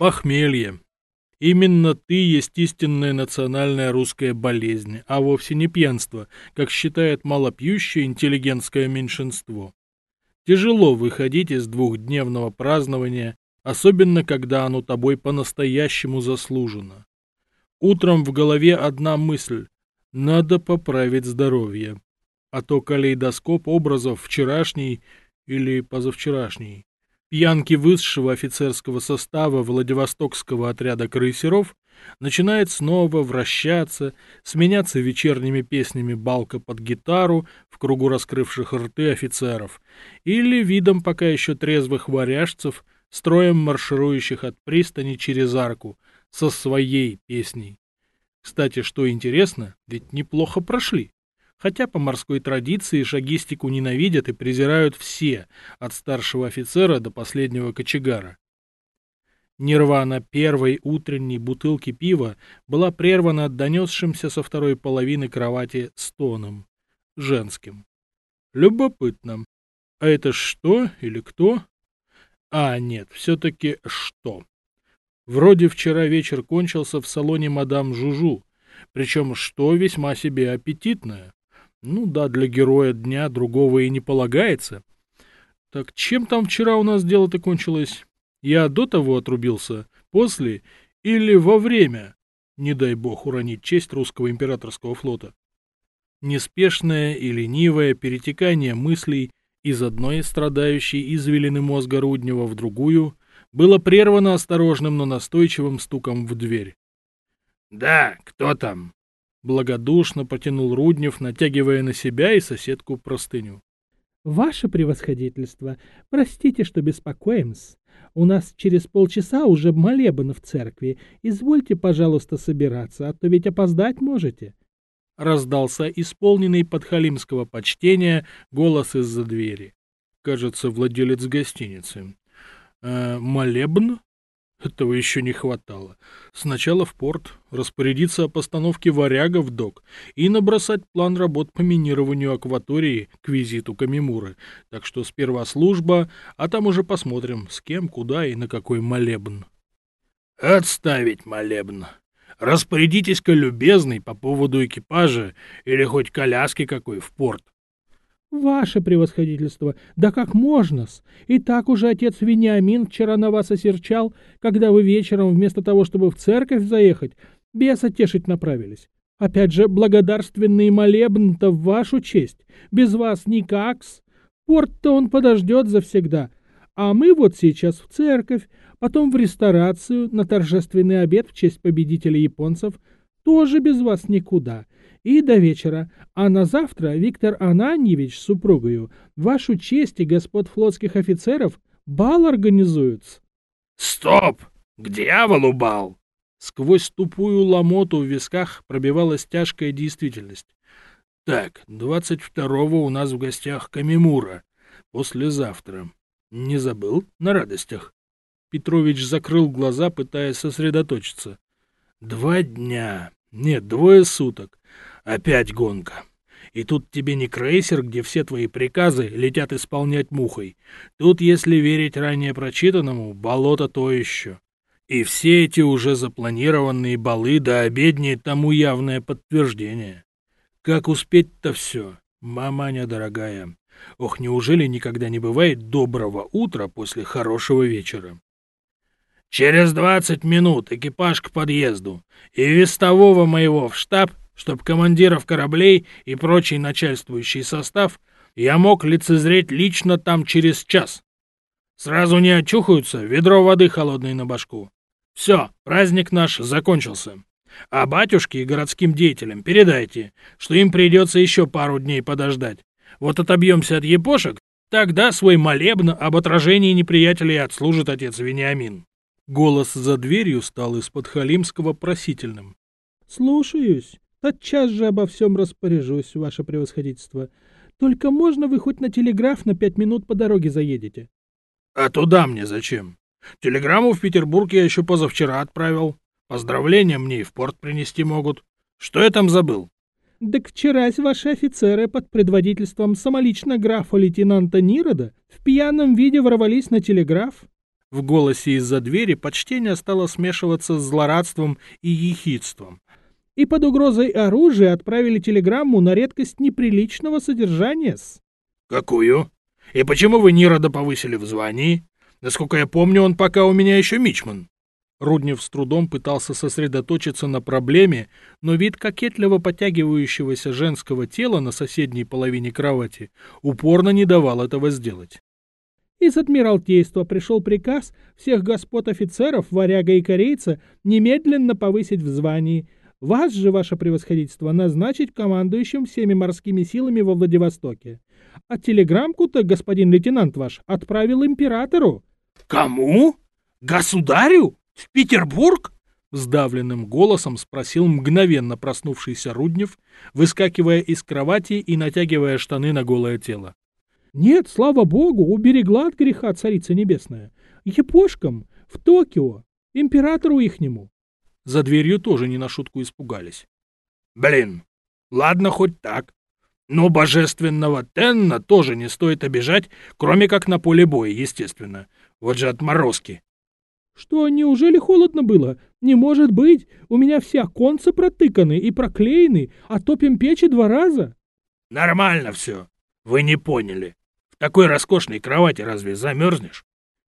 Похмелье. Именно ты есть истинная национальная русская болезнь, а вовсе не пьянство, как считает малопьющее интеллигентское меньшинство. Тяжело выходить из двухдневного празднования, особенно когда оно тобой по-настоящему заслужено. Утром в голове одна мысль – надо поправить здоровье. А то калейдоскоп образов вчерашний или позавчерашний пьянки высшего офицерского состава Владивостокского отряда крейсеров начинает снова вращаться, сменяться вечерними песнями балка под гитару в кругу раскрывших рты офицеров или видом пока еще трезвых варяжцев, строем марширующих от пристани через арку со своей песней. Кстати, что интересно, ведь неплохо прошли. Хотя по морской традиции шагистику ненавидят и презирают все, от старшего офицера до последнего кочегара. Нирвана первой утренней бутылки пива была прервана донесшимся со второй половины кровати стоном. Женским. Любопытно. А это что или кто? А, нет, все-таки что. Вроде вчера вечер кончился в салоне мадам Жужу, причем что весьма себе аппетитное. Ну да, для героя дня другого и не полагается. Так чем там вчера у нас дело-то кончилось? Я до того отрубился, после или во время? Не дай бог уронить честь русского императорского флота. Неспешное и ленивое перетекание мыслей из одной страдающей извилины мозга Руднева в другую было прервано осторожным, но настойчивым стуком в дверь. «Да, кто там?» Благодушно потянул Руднев, натягивая на себя и соседку простыню. «Ваше превосходительство, простите, что беспокоим-с. У нас через полчаса уже молебен в церкви. Извольте, пожалуйста, собираться, а то ведь опоздать можете». Раздался исполненный подхалимского почтения голос из-за двери. Кажется, владелец гостиницы. «Э, «Молебн?» Этого еще не хватало. Сначала в порт, распорядиться о постановке варяга в док и набросать план работ по минированию акватории к визиту Камимуры. Так что сперва служба, а там уже посмотрим, с кем, куда и на какой молебн. Отставить молебн. Распорядитесь-ка, любезный, по поводу экипажа или хоть коляски какой в порт. «Ваше превосходительство, да как можно-с? И так уже отец Вениамин вчера на вас осерчал, когда вы вечером вместо того, чтобы в церковь заехать, беса тешить направились. Опять же, благодарственный молебн-то в вашу честь. Без вас никак-с. Порт-то он подождет завсегда. А мы вот сейчас в церковь, потом в ресторацию, на торжественный обед в честь победителя японцев. Тоже без вас никуда и до вечера, а на завтра Виктор Ананьевич с супругою вашу честь и господ флотских офицеров бал организуют. Стоп! К дьяволу бал! Сквозь тупую ломоту в висках пробивалась тяжкая действительность. Так, двадцать второго у нас в гостях Камимура. Послезавтра. Не забыл? На радостях. Петрович закрыл глаза, пытаясь сосредоточиться. Два дня. Нет, двое суток. Опять гонка. И тут тебе не крейсер, где все твои приказы летят исполнять мухой. Тут, если верить ранее прочитанному, болото то еще. И все эти уже запланированные балы до обедни тому явное подтверждение. Как успеть-то все, маманя дорогая? Ох, неужели никогда не бывает доброго утра после хорошего вечера? Через двадцать минут экипаж к подъезду, и вестового моего в штаб чтоб командиров кораблей и прочий начальствующий состав я мог лицезреть лично там через час. Сразу не очухаются, ведро воды холодной на башку. Все, праздник наш закончился. А батюшке и городским деятелям передайте, что им придется еще пару дней подождать. Вот отобьемся от епошек, тогда свой молебн об отражении неприятелей отслужит отец Вениамин. Голос за дверью стал из-под Халимского просительным. «Слушаюсь», Тотчас же обо всем распоряжусь, ваше превосходительство. Только можно вы хоть на телеграф на пять минут по дороге заедете? — А туда мне зачем? Телеграмму в Петербург я еще позавчера отправил. Поздравления мне и в порт принести могут. Что я там забыл? — Так вчерась ваши офицеры под предводительством самолично графа-лейтенанта Нирода в пьяном виде ворвались на телеграф. В голосе из-за двери почтение стало смешиваться с злорадством и ехидством. И под угрозой оружия отправили телеграмму на редкость неприличного содержания -с. Какую? И почему вы Нирода повысили в звании? Насколько я помню, он пока у меня еще мичман. Руднев с трудом пытался сосредоточиться на проблеме, но вид кокетливо подтягивающегося женского тела на соседней половине кровати упорно не давал этого сделать. Из Адмиралтейства пришел приказ всех господ офицеров, варяга и корейца, немедленно повысить в звании. Вас же, ваше превосходительство, назначить командующим всеми морскими силами во Владивостоке. А телеграммку-то господин лейтенант ваш отправил императору. Кому? Государю? В Петербург? Сдавленным голосом спросил мгновенно проснувшийся Руднев, выскакивая из кровати и натягивая штаны на голое тело. Нет, слава богу, уберегла от греха царица небесная. Япошкам, в Токио, императору ихнему. За дверью тоже не на шутку испугались. Блин, ладно хоть так. Но божественного Тенна тоже не стоит обижать, кроме как на поле боя, естественно. Вот же отморозки. Что, неужели холодно было? Не может быть, у меня все оконца протыканы и проклеены, а топим печи два раза. Нормально все. Вы не поняли такой роскошной кровати разве замерзнешь?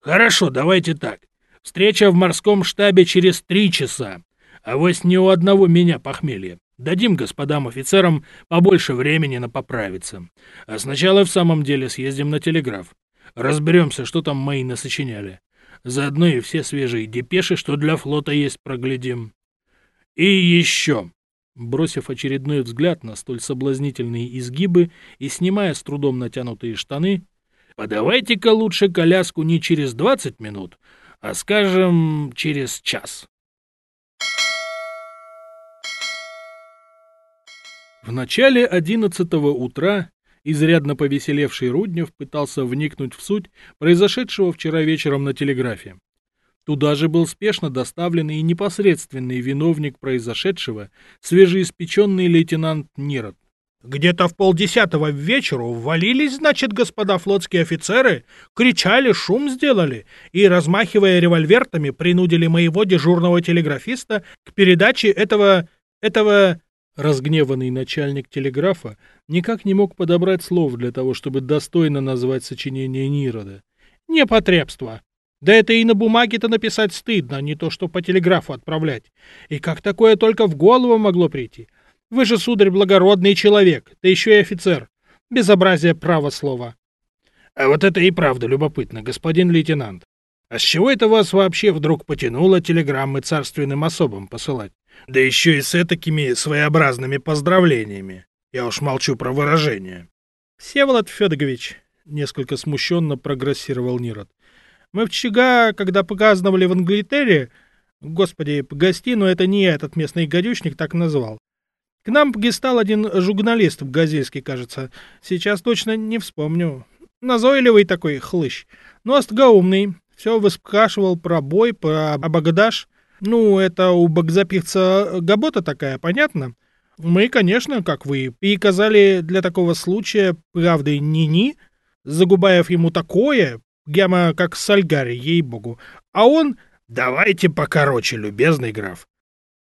Хорошо, давайте так. Встреча в морском штабе через три часа. А вось не у одного меня похмелье. Дадим господам офицерам побольше времени на поправиться. А сначала в самом деле съездим на телеграф. Разберемся, что там мои насочиняли. Заодно и все свежие депеши, что для флота есть, проглядим. И еще. Бросив очередной взгляд на столь соблазнительные изгибы и снимая с трудом натянутые штаны, «Подавайте-ка лучше коляску не через двадцать минут, а, скажем, через час». В начале одиннадцатого утра изрядно повеселевший Руднев пытался вникнуть в суть произошедшего вчера вечером на телеграфе. Туда же был спешно доставлен и непосредственный виновник произошедшего, свежеиспеченный лейтенант Нирот. Где-то в полдесятого вечеру ввалились, значит, господа флотские офицеры, кричали, шум сделали и, размахивая револьвертами, принудили моего дежурного телеграфиста к передаче этого... этого... Разгневанный начальник телеграфа никак не мог подобрать слов для того, чтобы достойно назвать сочинение Нирода. «Непотребство! Да это и на бумаге-то написать стыдно, а не то что по телеграфу отправлять. И как такое только в голову могло прийти? Вы же, сударь, благородный человек, да еще и офицер. Безобразие право слова. А вот это и правда любопытно, господин лейтенант. А с чего это вас вообще вдруг потянуло телеграммы царственным особам посылать? Да еще и с такими своеобразными поздравлениями. Я уж молчу про выражение. Всеволод Федорович, несколько смущенно прогрессировал Нирот, мы вчера, когда показывали в Англитере, господи, погости, но это не этот местный гадючник так назвал. К нам погистал один журналист в Газельске, кажется. Сейчас точно не вспомню. Назойливый такой хлыщ. Но остроумный. Все выспрашивал про бой, про Абагдаш. Ну, это у богзапивца Габота такая, понятно? Мы, конечно, как вы, переказали для такого случая правды ни-ни, Загубаев ему такое, Прямо как Сальгари, ей-богу. А он... Давайте покороче, любезный граф.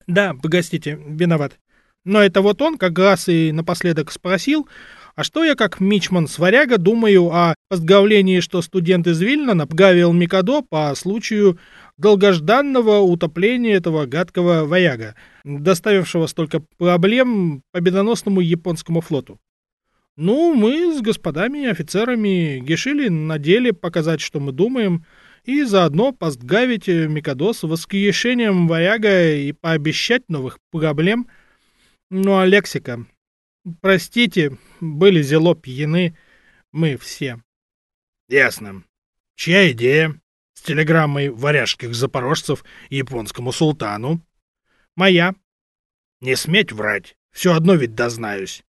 Да, погостите, виноват. Но это вот он как раз и напоследок спросил, а что я как мичман-сваряга думаю о подговлении, что студент из Вильна напгавил Микадо по случаю долгожданного утопления этого гадкого варяга, доставившего столько проблем победоносному японскому флоту? Ну, мы с господами офицерами гешили на деле показать, что мы думаем, и заодно постгавить Микадос воскрешением варяга и пообещать новых проблем. Ну, а лексика... Простите, были зело пьяны мы все. Ясно. Чья идея? С телеграммой варяжских запорожцев японскому султану? Моя. Не сметь врать, все одно ведь дознаюсь.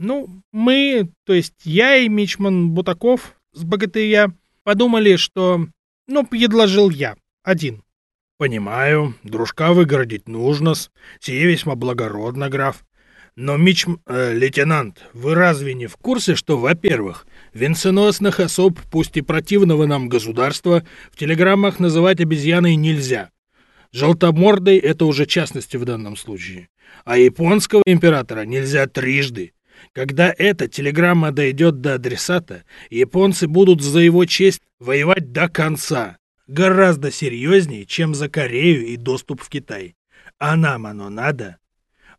Ну, мы, то есть я и Мичман Бутаков с богатыря, подумали, что... Ну, предложил я, один. Понимаю, дружка выгородить нужно-с, сие весьма благородно, граф. Но, Мич... Э, лейтенант, вы разве не в курсе, что, во-первых, венценосных особ, пусть и противного нам государства, в телеграммах называть обезьяной нельзя? Желтомордой — это уже частности в данном случае. А японского императора нельзя трижды. Когда эта телеграмма дойдет до адресата, японцы будут за его честь воевать до конца. Гораздо серьезнее, чем за Корею и доступ в Китай. А нам оно надо?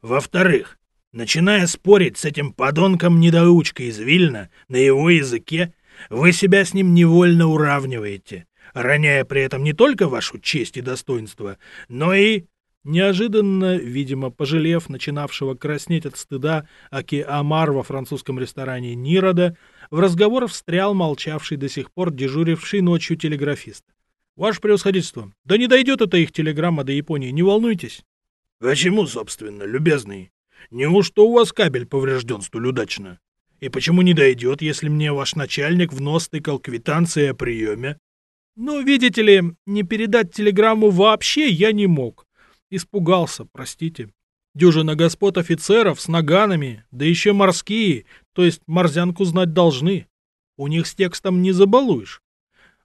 Во-вторых, Начиная спорить с этим подонком-недоучкой из Вильна на его языке, вы себя с ним невольно уравниваете, роняя при этом не только вашу честь и достоинство, но и... Неожиданно, видимо, пожалев начинавшего краснеть от стыда Аки Амар во французском ресторане Нирода, в разговор встрял молчавший до сих пор дежуривший ночью телеграфист. «Ваше превосходительство, да не дойдет эта их телеграмма до Японии, не волнуйтесь». «Почему, собственно, любезный?» Неужто у вас кабель поврежден столь удачно? И почему не дойдет, если мне ваш начальник в нос тыкал квитанции о приеме? Ну, видите ли, не передать телеграмму вообще я не мог. Испугался, простите. Дюжина господ офицеров с наганами, да еще морские, то есть морзянку знать должны. У них с текстом не забалуешь.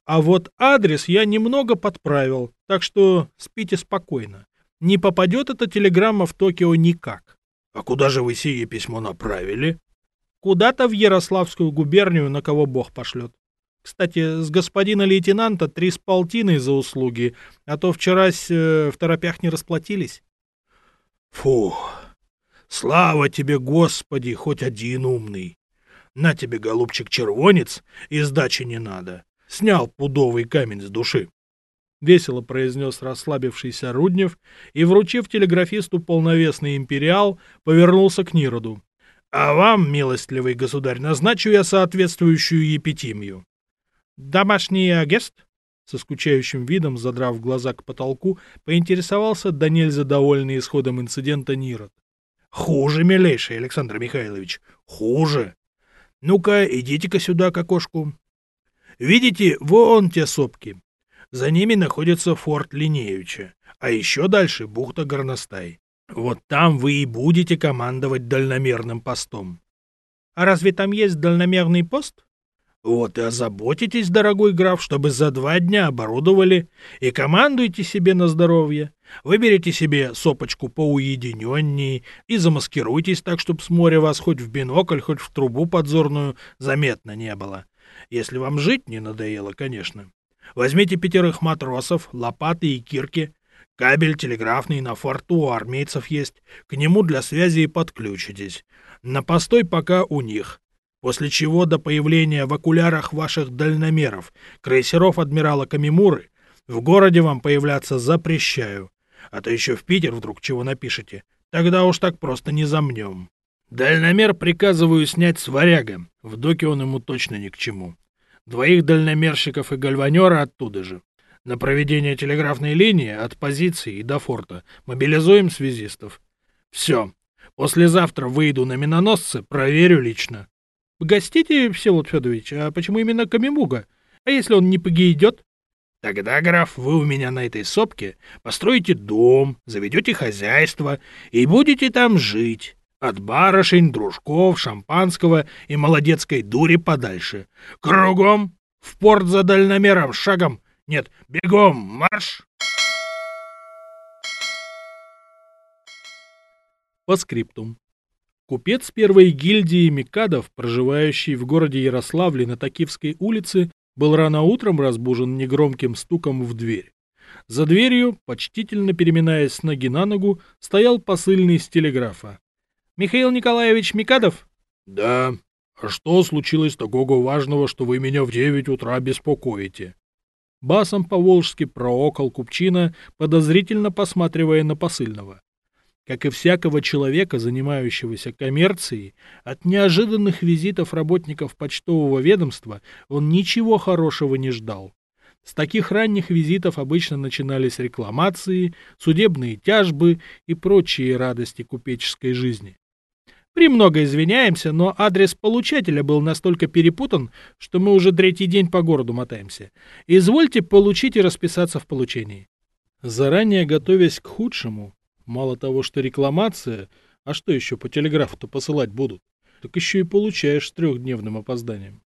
А вот адрес я немного подправил, так что спите спокойно. Не попадет эта телеграмма в Токио никак. А куда же вы сие письмо направили? Куда-то в Ярославскую губернию, на кого бог пошлет. Кстати, с господина лейтенанта три с полтиной за услуги, а то вчера э, в торопях не расплатились. Фу, слава тебе, Господи, хоть один умный. На тебе, голубчик, червонец, и сдачи не надо. Снял пудовый камень с души. — весело произнес расслабившийся Руднев и, вручив телеграфисту полновесный империал, повернулся к Нироду. «А вам, милостливый государь, назначу я соответствующую епитимию». «Домашний агест?» Со скучающим видом, задрав глаза к потолку, поинтересовался да нельзя довольный исходом инцидента Нирод. «Хуже, милейший Александр Михайлович, хуже. Ну-ка, идите-ка сюда к окошку. Видите, вон те сопки. За ними находится форт Линеевича, а еще дальше бухта Горностай. Вот там вы и будете командовать дальномерным постом. А разве там есть дальномерный пост? Вот и озаботитесь, дорогой граф, чтобы за два дня оборудовали, и командуйте себе на здоровье. Выберите себе сопочку поуединенней и замаскируйтесь так, чтобы с моря вас хоть в бинокль, хоть в трубу подзорную заметно не было. Если вам жить не надоело, конечно. Возьмите пятерых матросов, лопаты и кирки. Кабель телеграфный на форту у армейцев есть. К нему для связи и подключитесь. На постой пока у них. После чего до появления в окулярах ваших дальномеров, крейсеров адмирала Камимуры, в городе вам появляться запрещаю. А то еще в Питер вдруг чего напишете. Тогда уж так просто не замнем. Дальномер приказываю снять с варяга. В доке он ему точно ни к чему двоих дальномерщиков и гальванера оттуда же. На проведение телеграфной линии от позиции и до форта мобилизуем связистов. Все. Послезавтра выйду на миноносцы, проверю лично. Гостите, Всеволод Федорович, а почему именно Камимуга? А если он не погидет? Тогда, граф, вы у меня на этой сопке построите дом, заведете хозяйство и будете там жить. От барышень, дружков, шампанского и молодецкой дури подальше. Кругом, в порт за дальномером, шагом, нет, бегом, марш! По скриптум. Купец первой гильдии Микадов, проживающий в городе Ярославле на Такивской улице, был рано утром разбужен негромким стуком в дверь. За дверью, почтительно переминаясь с ноги на ногу, стоял посыльный с телеграфа. Михаил Николаевич Микадов? Да. А что случилось такого важного, что вы меня в девять утра беспокоите? Басом по-волжски проокол Купчина, подозрительно посматривая на посыльного. Как и всякого человека, занимающегося коммерцией, от неожиданных визитов работников почтового ведомства он ничего хорошего не ждал. С таких ранних визитов обычно начинались рекламации, судебные тяжбы и прочие радости купеческой жизни. Премного извиняемся, но адрес получателя был настолько перепутан, что мы уже третий день по городу мотаемся. Извольте получить и расписаться в получении. Заранее готовясь к худшему, мало того, что рекламация, А что еще по телеграфу-то посылать будут? Так еще и получаешь с трехдневным опозданием.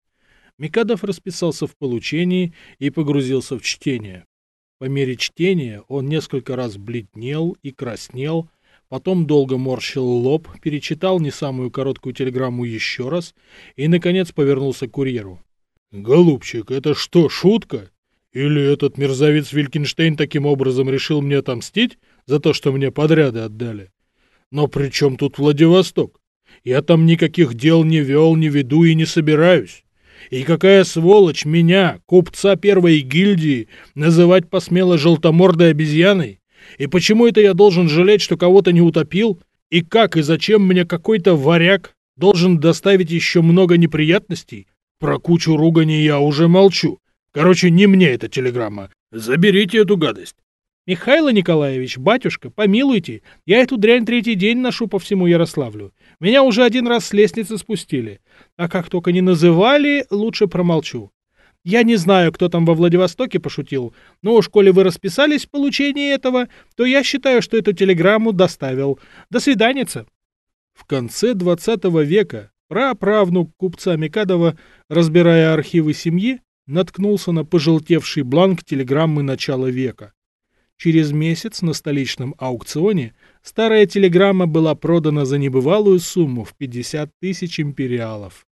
Микадов расписался в получении и погрузился в чтение. По мере чтения он несколько раз бледнел и краснел, потом долго морщил лоб, перечитал не самую короткую телеграмму еще раз и, наконец, повернулся к курьеру. «Голубчик, это что, шутка? Или этот мерзавец Вилькинштейн таким образом решил мне отомстить за то, что мне подряды отдали? Но при чем тут Владивосток? Я там никаких дел не вел, не веду и не собираюсь. И какая сволочь меня, купца первой гильдии, называть посмела желтомордой обезьяной? И почему это я должен жалеть, что кого-то не утопил? И как и зачем мне какой-то варяг должен доставить еще много неприятностей? Про кучу ругани я уже молчу. Короче, не мне эта телеграмма. Заберите эту гадость. Михаил Николаевич, батюшка, помилуйте, я эту дрянь третий день ношу по всему Ярославлю. Меня уже один раз с лестницы спустили. А как только не называли, лучше промолчу. Я не знаю, кто там во Владивостоке пошутил, но уж коли вы расписались в получении этого, то я считаю, что эту телеграмму доставил. До свиданица. В конце 20 века праправнук купца Микадова, разбирая архивы семьи, наткнулся на пожелтевший бланк телеграммы начала века. Через месяц на столичном аукционе старая телеграмма была продана за небывалую сумму в 50 тысяч империалов.